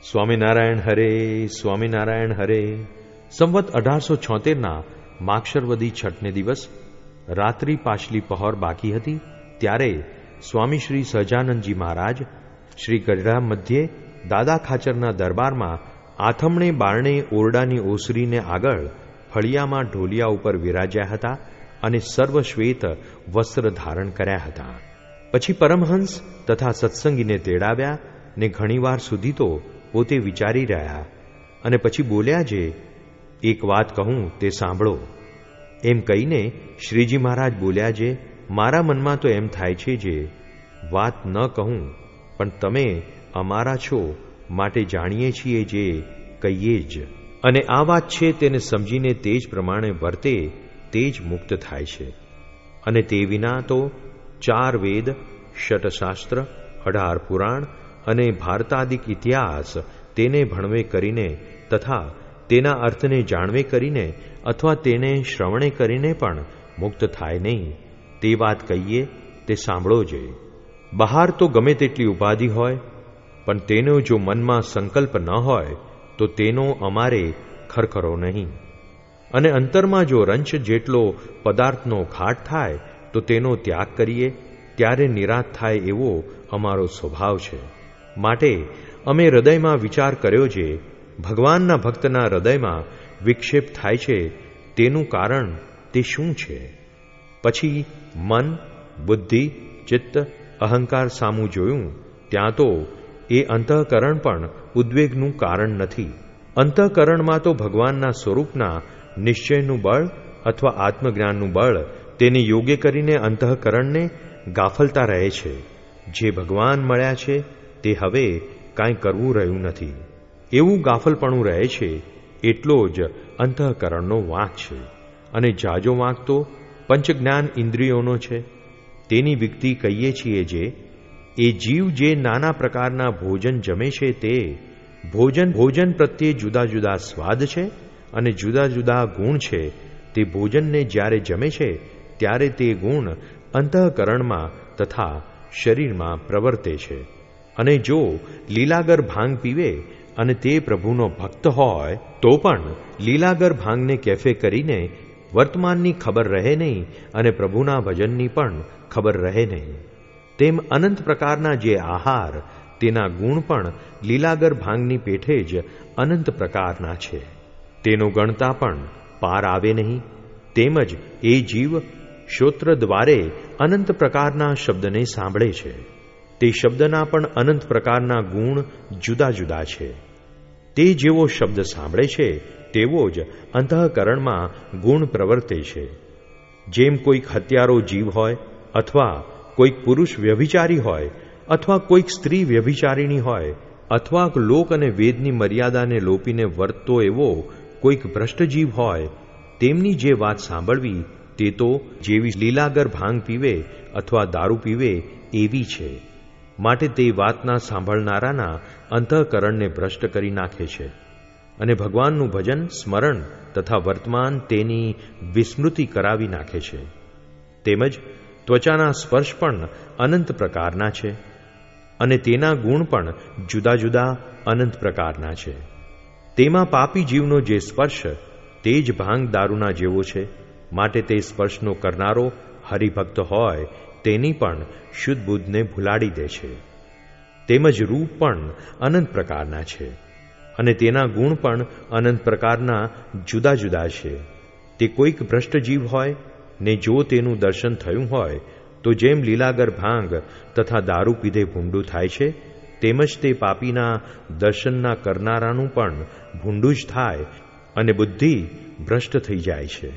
સ્વામિનારાયણ હરે સ્વામિનારાયણ હરે. સંવત અઢારસો છોતેરના માક્ષરવદી છઠને દિવસ રાત્રિ પાછલી પહોર બાકી હતી, ત્યારે સ્વામી શ્રી સહજાનંદજી મહારાજ શ્રી ગઢડા મધ્યે દાદા ખાચરના દરબારમાં આથમણે બારણે ઓરડાની ઓસરીને આગળ ફળિયામાં ઢોલિયા ઉપર વિરાજ્યા હતા અને સર્વશ્વેત વસ્ત્ર ધારણ કર્યા હતા. પછી પરમહંસ તથા સત્સંગીને તેડાવ્યા ને ઘણીવાર સુધી તો પોતે વિચારી રહ્યા અને પછી બોલ્યા જે, એક વાત કહું, તે સાંભળો. એમ કહીને શ્રીજી મહારાજ બોલ્યા જે, મારા મનમાં તો એમ થાય છે જે, વાત ન કહું, પણ તમે અમારા છો માટે જાણીએ છીએ જે, કહીએ જ. અને આ વાત છે તેને સમજીને તે જ પ્રમાણે વર્તે, તે જ મુક્ત થાય છે. અને તે વિના તો ચાર વેદ, શટશાસ્ત્ર, અઢાર પુરાણ અને ભારતાદિક ઇતિહાસ તેને ભણવે કરીને તથા તેના અર્થને જાણવે કરીને અથવા તેને શ્રવણે કરીને પણ મુક્ત થાય નહીં. તે વાત કહીએ, તે સાંભળો જોઈએ બહાર તો ગમે તેટલી ઉપાધિ હોય, પણ તેનો જો મનમાં સંકલ્પ ન હોય, તો તેનો અમારે ખરખરો નહીં. અને અંતરમાં જો રંશ જેટલો પદાર્થનો ઘાટ થાય, તો તેનો ત્યાગ કરીએ, ત્યારે નિરાશ થાય એવો અમારો સ્વભાવ છે. માટે અમે હૃદયમાં વિચાર કર્યો છે, ભગવાનના ભક્તના હૃદયમાં વિક્ષેપ થાય છે, તેનું કારણ તે શું છે? પછી મન, બુદ્ધિ, ચિત્ત, અહંકાર સામું જોયું, ત્યાં તો એ અંતઃકરણ પણ ઉદ્વેગનું કારણ નથી. અંતઃકરણમાં તો ભગવાનના સ્વરૂપના નિશ્ચયનું બળ અથવા આત્મજ્ઞાનનું બળ તેને યોગ્ય કરીને અંતઃકરણને ગાફલતા રહે છે. જે ભગવાન મળ્યા છે તે હવે કાંઈ કરવું રહ્યું નથી. એવું ગાફલપણું રહે છે, એટલો જ અંતઃકરણનો વાંક છે. અને જાજો વાંક તો પંચજ્ઞાન ઇન્દ્રિયોનો છે. તેની વિકતિ કહીએ છીએ જે, એ જીવ જે નાના પ્રકારના ભોજન જમે છે તે ભોજન ભોજન પ્રત્યે જુદા જુદા સ્વાદ છે અને જુદા જુદા ગુણ છે. તે ભોજનને જ્યારે જમે છે, ત્યારે તે ગુણ અંતઃકરણમાં તથા શરીરમાં પ્રવર્તે છે. અને જો લીલાગર ભાંગ પીવે અને તે પ્રભુનો ભક્ત હોય, તો પણ લીલાગર ભાંગને કેફે કરીને વર્તમાનની ખબર રહે નહીં અને પ્રભુના ભજનની પણ ખબર રહે નહીં. તેમ અનંત પ્રકારના જે આહાર, તેના ગુણ પણ લીલાગર ભાંગની પેઠે જ અનંત પ્રકારના છે. તેનો ગણતા પણ પાર આવે નહીં. તેમજ એ જીવ શ્રોત્ર દ્વારે અનંત પ્રકારના શબ્દને સાંભળે છે. તે શબ્દના પણ અનંત પ્રકારના ગુણ જુદા જુદા છે. તે જેવો શબ્દ સાંભળે છે, તેવો જ અંતઃકરણમાં ગુણ પ્રવર્તે છે. જેમ કોઈક હત્યારો જીવ હોય, અથવા કોઈક પુરુષ વ્યભિચારી હોય, અથવા કોઈક સ્ત્રી વ્યભિચારીણી હોય, અથવા લોક અને વેદની મર્યાદાને લોપીને વર્તતો એવો કોઈક ભ્રષ્ટ જીવ હોય, તેમની જે વાત સાંભળવી તે તો જેવી લીલાગર ભાંગ પીવે અથવા દારૂ પીવે એવી છે. માટે તે વાતના સાંભળનારાના અંતઃકરણને ભ્રષ્ટ કરી નાખે છે અને ભગવાનનું ભજન, સ્મરણ તથા વર્તમાન તેની વિસ્મૃતિ કરાવી નાખે છે. તેમજ ત્વચાના સ્પર્શ પણ અનંત પ્રકારના છે અને તેના ગુણ પણ જુદા જુદા અનંત પ્રકારના છે. તેમાં પાપી જીવનો જે સ્પર્શ તે જ ભાંગ દારૂના જેવો છે. માટે તે સ્પર્શનો કરનારો હરિભક્ત હોય તેની પણ શુદ્ધ બુદ્ધને ભૂલાડી દે છે. તેમજ રૂપ પણ અનંત પ્રકારના છે અને તેના ગુણ પણ અનંત પ્રકારના જુદા જુદા છે. તે કોઈક ભ્રષ્ટ જીવ હોય ને જો તેનું દર્શન થયું હોય, તો જેમ લીલાગર ભાંગ તથા દારૂ પીધે ભૂંડું થાય છે, તેમજ તે પાપીના દર્શનના કરનારાનું પણ ભૂંડું જ થાય અને બુદ્ધિ ભ્રષ્ટ થઈ જાય છે.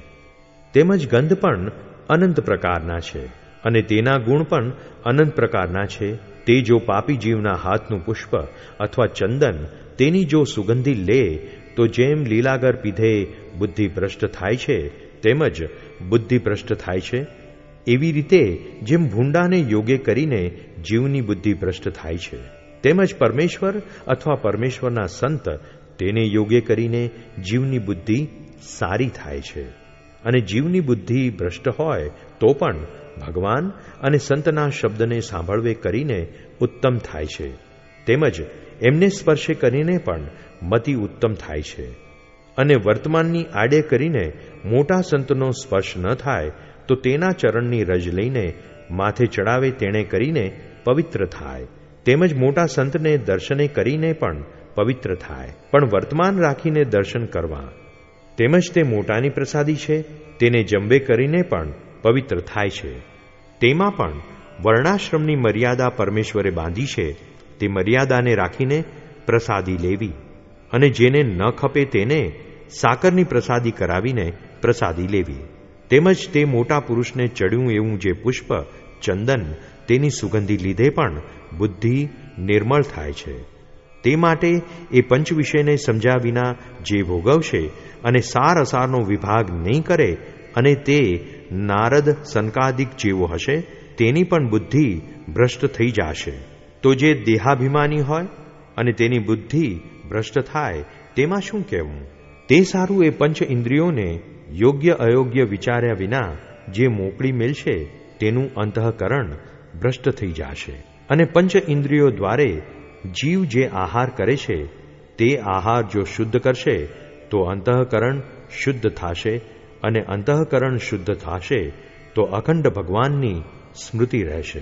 તેમજ ગંધ પણ અનંત પ્રકારના છે. અને તેના ગુણ પણ અનંત પ્રકારના છે. તે જો પાપી જીવના હાથનું પુષ્પ અથવા ચંદન તેની જો સુગંધી લે, તો જેમ લીલાગર પીધે, બુદ્ધિ ભ્રષ્ટ થાય છે, તેમજ બુદ્ધિ ભ્રષ્ટ થાય છે. એવી રીતે જેમ ભૂંડાને યોગ્ય કરીને જીવની બુદ્ધિ ભ્રષ્ટ થાય છે, તેમજ પરમેશ્વર અથવા પરમેશ્વરના સંત તેને યોગ્ય કરીને જીવની બુદ્ધિ સારી થાય છે. અને જીવની બુદ્ધિ ભ્રષ્ટ હોય તો પણ ભગવાન અને સંતના શબ્દને સાંભળવે કરીને ઉત્તમ થાય છે. તેમજ એમને સ્પર્શે કરીને પણ મતિ ઉત્તમ થાય છે. અને વર્તમાનની આડે કરીને મોટા સંતનો સ્પર્શ ન થાય, તો તેના ચરણની રજ લઈને માથે ચડાવે તેણે કરીને પવિત્ર થાય. તેમજ મોટા સંતને દર્શને કરીને પણ પવિત્ર થાય. પણ વર્તમાન રાખીને દર્શન કરવા. તેમજ તે મોટાની પ્રસાદી છે, તેને જંબે કરીને પણ પવિત્ર થાય છે. તેમાં પણ વર્ણાશ્રમની મર્યાદા પરમેશ્વરે બાંધી છે, તે મર્યાદાને રાખીને પ્રસાદી લેવી અને જેને ન ખપે તેને સાકરની પ્રસાદી કરાવીને પ્રસાદી લેવી. તેમજ તે મોટા પુરુષને ચડ્યું એવું જે પુષ્પ, ચંદન તેની સુગંધી લીધે પણ બુદ્ધિ નિર્મળ થાય છે. તે માટે એ પંચ વિષયને સમજ્યા વિના જે ભોગવશે અને સાર અસારનો વિભાગ નહીં કરે અને તે નારદ સંકાદિક જેવો હશે, તેની પણ બુદ્ધિ ભ્રષ્ટ થઈ જશે. તો જે દેહાભિમાની હોય અને તેની બુદ્ધિ ભ્રષ્ટ થાય, તેમાં શું કહેવું? તે સારું એ પંચ ઇન્દ્રિયોને યોગ્ય અયોગ્ય વિચાર્યા વિના જે મોકળી મેળશે, તેનું અંતઃકરણ ભ્રષ્ટ થઈ જશે. અને પંચ ઇન્દ્રિયો દ્વારે જીવ જે આહાર કરે છે, તે આહાર જો શુદ્ધ કરશે, તો અંતઃકરણ શુદ્ધ થશે અને અંતઃકરણ શુદ્ધ થશે, તો અખંડ ભગવાનની સ્મૃતિ રહેશે.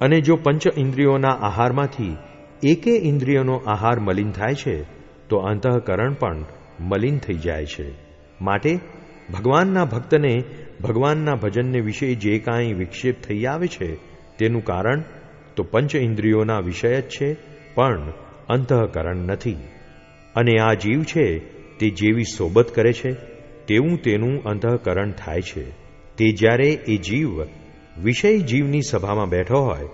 અને જો પંચ ઇન્દ્રિયોના આહારમાંથી એકે ઇન્દ્રિયોનો આહાર મલિન થાય છે, તો અંતઃકરણ પણ મલિન થઈ જાય છે. માટે ભગવાનના ભક્તને ભગવાનના ભજનને વિશે જે કાંઈ વિક્ષેપ થઈ આવે છે, તેનું કારણ તો પંચ ઇન્દ્રિયોના વિષય જ છે, પણ અંતઃકરણ નથી. અને આ જીવ છે, તે જેવી સોબત કરે છે તેવું તેનું અંતઃકરણ થાય છે. તે જ્યારે એ જીવ વિષય જીવની સભામાં બેઠો હોય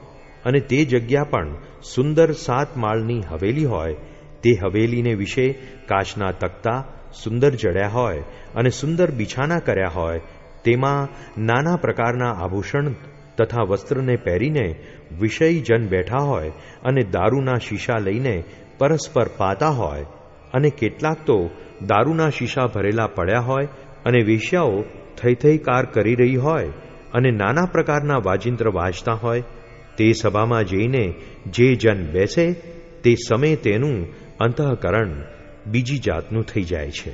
અને તે જગ્યા પણ સુંદર સાત માળની હવેલી હોય, તે હવેલીને વિશે કાચના તકતા સુંદર જડ્યા હોય અને સુંદર બિછાના કર્યા હોય, તેમાં નાના પ્રકારના આભૂષણ તથા વસ્ત્રને પહેરીને વિષયજન બેઠા હોય અને દારૂના શીશા લઈને પરસ્પર પાતા હોય અને કેટલાક તો દારૂના શીશા ભરેલા પડ્યા હોય અને વેશ્યાઓ થઈ થઈ કાર કરી રહી હોય અને નાના પ્રકારના વાજિંત્ર વાજતા હોય, તે સભામાં જઈને જે જન બેસે, તે સમય તેનું અંતઃકરણ બીજી જાતનું થઈ જાય છે.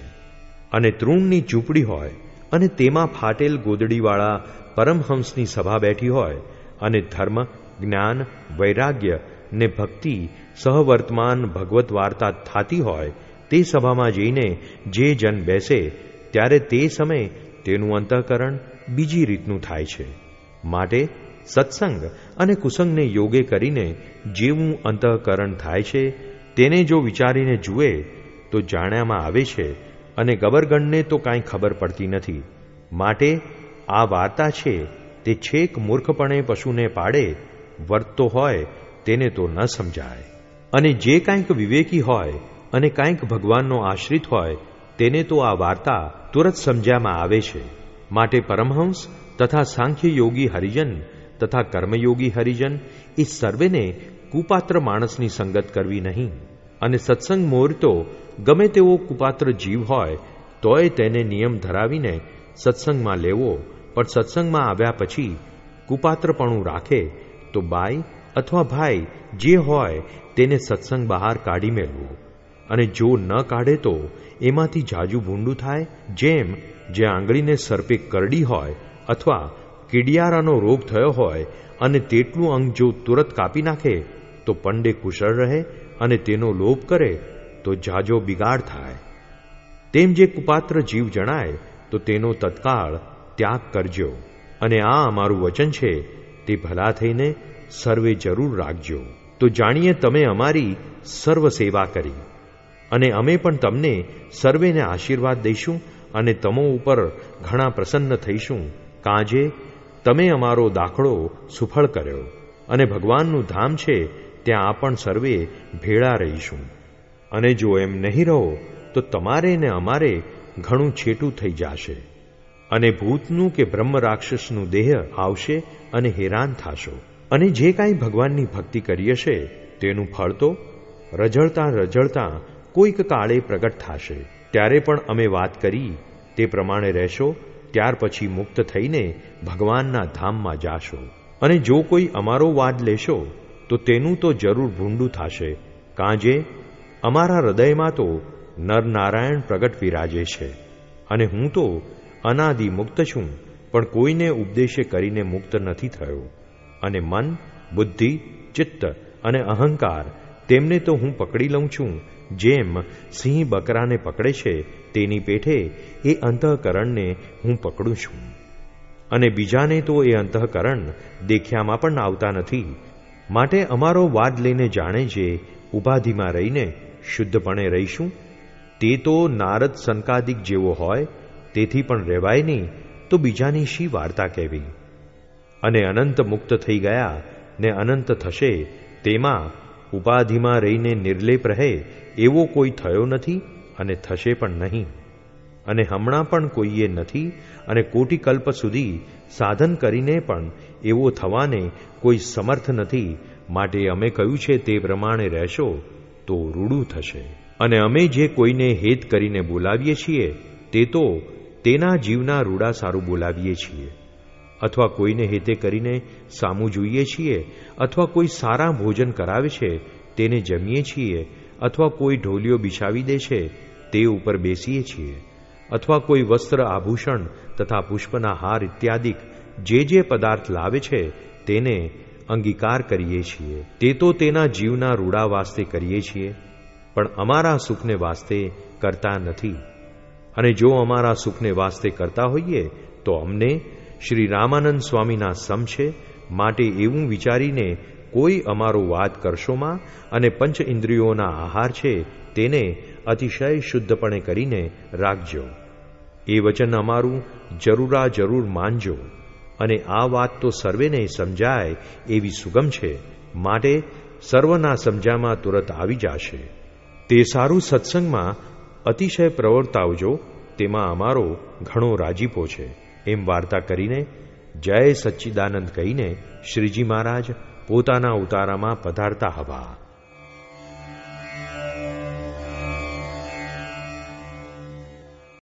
અને તૃણની ઝૂંપડી હોય અને તેમાં ફાટેલ ગોદડીવાળા પરમહંસની સભા બેઠી હોય અને ધર્મ, જ્ઞાન, વૈરાગ્ય ને ભક્તિ સહવર્તમાન ભગવત વાર્તા થતી હોય તે સભામાં જઈને જે જન બેસે, ત્યારે તે સમયે તેનું અંતઃકરણ બીજી રીતનું થાય છે. માટે સત્સંગ અને કુસંગને યોગે કરીને જેવું અંતઃકરણ થાય છે, તેને જો વિચારીને જુએ, તો જાણ્યામાં આવે છે અને ગબરગણને તો કાંઈ ખબર પડતી નથી. માટે આ વાર્તા છે, તે છેક મૂર્ખપણે પશુને પાડે, વર્તતો હોય, તેને તો ન સમજાય. અને જે કાંઈક વિવેકી હોય અને કાંઈક ભગવાનનો આશ્રિત હોય, તેને તો આ વાર્તા તુરત સમજ્યામાં આવે છે. માટે પરમહંસ તથા સાંખ્ય યોગી હરિજન તથા કર્મયોગી હરિજન એ સર્વેને કુપાત્ર માણસની સંગત કરવી નહીં. અને સત્સંગ મોરતો ગમે તેવો કુપાત્ર જીવ હોય, તોય તેને નિયમ ધરાવીને સત્સંગમાં લેવો. પણ સત્સંગમાં આવ્યા પછી કુપાત્રપણું રાખે, તો બાઈ અથવા ભાઈ જે હોય, તેને સત્સંગ બહાર કાઢી મેળવો. અને જો ન કાઢે તો એમાંથી જાજુ ભૂંડું થાય, જેમ જે આંગળીને સર્પે કરડી હોય અથવા કીડિયારાનો રોગ થયો હોય અને તેટલું અંગ જો તુરત કાપી નાખે, તો પંડે કુશળ રહે અને તેનો લોભ કરે, તો જાજો બિગાડ થાય. તેમ જે કુપાત્ર જીવ જણાય, તો તેનો તત્કાળ ત્યાગ કરજો. અને આ અમારું વચન છે, તે ભલા થઈને સર્વે જરૂર રાખજો. તો જાણીએ તમે અમારી સર્વ સેવા કરી. અને અમે પણ તમને સર્વેને આશીર્વાદ દઈશું અને તમો ઉપર ઘણા પ્રસન્ન થઈશું. કાજે, તમે અમારો દાખલો સુફળ કર્યો અને ભગવાનનું ધામ છે, ત્યાં આપણ સર્વે ભેળા રહીશું. અને જો એમ નહીં રહો, તો તમારે ને અમારે ઘણું છેટું થઈ જશે. અને ભૂતનું કે બ્રહ્મ રાક્ષસનું દેહ આવશે અને હેરાન થશો. અને જે કાંઈ ભગવાનની ભક્તિ કરી હશે, તેનું ફળ તો રજળતા રજળતા કોઈક કાળે પ્રગટ થશે. ત્યારે પણ અમે વાત કરી, તે પ્રમાણે રહેશો, ત્યાર પછી મુક્ત થઈને ભગવાનના ધામમાં જાશો. અને જો કોઈ અમારો વાદ લેશો, તો તેનું તો જરૂર ભૂંડું થશે. કાંજે, અમારા હૃદયમાં તો નરનારાયણ પ્રગટ વિરાજે છે. અને હું તો અનાદિ મુક્ત છું, પણ કોઈને ઉપદેશે કરીને મુક્ત નથી થયો. અને મન, બુદ્ધિ, ચિત્ત અને અહંકાર, તેમને તો હું પકડી લઉં છું જેમ સિંહ બકરાને પકડે છે, તેની પેઠે એ અંતઃકરણને હું પકડું છું. અને બીજાને તો એ અંતઃકરણ દેખ્યામાં પણ આવતા નથી. માટે અમારો વાદ લઈને જાણે જે ઉપાધિમાં રહીને શુદ્ધપણે રહીશું, તે તો નારદ સંકાદિક જેવો હોય, તેથી પણ રહેવાય નહીં, તો બીજાની શી વાર્તા કહેવી? અને અનંત મુક્ત થઈ ગયા ને અનંત થશે, તેમાં ઉપાધિમાં રહીને નિર્લેપ રહે એવો કોઈ થયો નથી અને થશે પણ નહીં. અને હમણાં પણ કોઈએ નથી અને કોટિકલ્પ સુધી સાધન કરીને પણ એવો થવાને કોઈ સમર્થ નથી. માટે અમે કહ્યું છે તે પ્રમાણે રહેશો તો રૂડું થશે. અને અમે જે કોઈને હેત કરીને બોલાવીએ છીએ તે તો તેના જીવના રૂડા સારું બોલાવીએ છીએ. અથવા કોઈને હેતે કરીને સામું જોઈએ છીએ, અથવા કોઈ સારા ભોજન કરાવે છે, તેને જમીએ છીએ, અથવા કોઈ ઢોલીઓ બિછાવી દે છે, તે ઉપર બેસીએ છીએ, અથવા કોઈ વસ્ત્ર આભૂષણ તથા પુષ્પના હાર ઇત્યાદિક જે જે પદાર્થ લાવે છે, તેને અંગીકાર કરીએ છીએ. તે તો તેના જીવના રૂડા વાસ્તે કરીએ છીએ, પણ અમારા સુખને વાસ્તે કરતા નથી. અને જો અમારા સુખને વાસ્તે કરતા હોઈએ, તો અમને શ્રી રામાનંદ સ્વામીના સમ છે માટે એવું વિચારીને કોઈ અમારો વાત કરશોમાં અને પંચ ઇન્દ્રિયોના આહાર છે તેને અતિશય શુદ્ધપણે કરીને રાખજો. એ વચન અમારું જરૂરા જરૂર માનજો અને આ વાત તો સર્વેને સમજાય એવી સુગમ છે, માટે સર્વના સમજામાં તુરત આવી જશે. તે સારું સત્સંગમાં અતિશય પ્રવર્તાવજો, તેમાં અમારો ઘણો રાજીપો છે. એમ વાર્તા કરીને જય સચ્ચિદાનંદ કહીને શ્રીજી મહારાજ પોતાના ઉતારામાં પધારતા હવા.